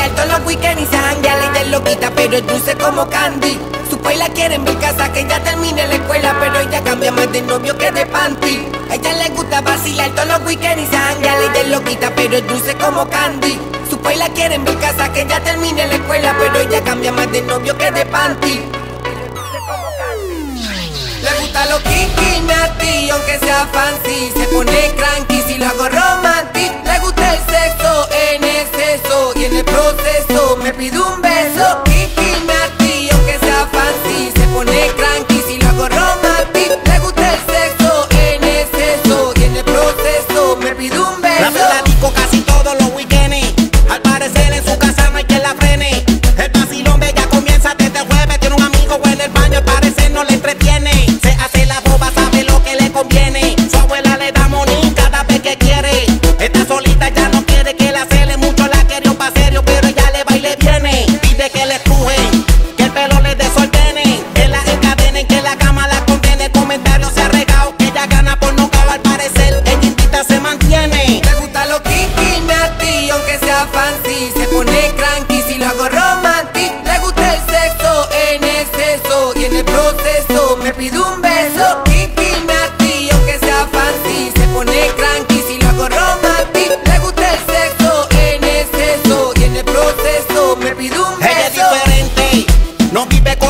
bailar todos los weekends y se janguea. Ella es loquita, pero es dulce como candy. Su la quieren ver casa que ya termine la escuela, pero ella cambia más de novio que de panty. A ella le gusta vacilar todos los weekends y se janguea. Ella es loquita, pero es dulce como candy. Su la en mi casa que ya termine la escuela, pero ella cambia más de novio que de panty. Le gusta lo kinky, natty, aunque sea fancy. Se pone cranky si lo hago Roma beso. fancy, se pone cranky si lo hago romantic. Le gusta el sexo en exceso y en el proceso me pide un beso. Kikime a ti, aunque sea fancy, se pone cranky si lo hago romantic. Le gusta el sexo en exceso y en el proceso me pide un beso. Ella es diferente, no vive con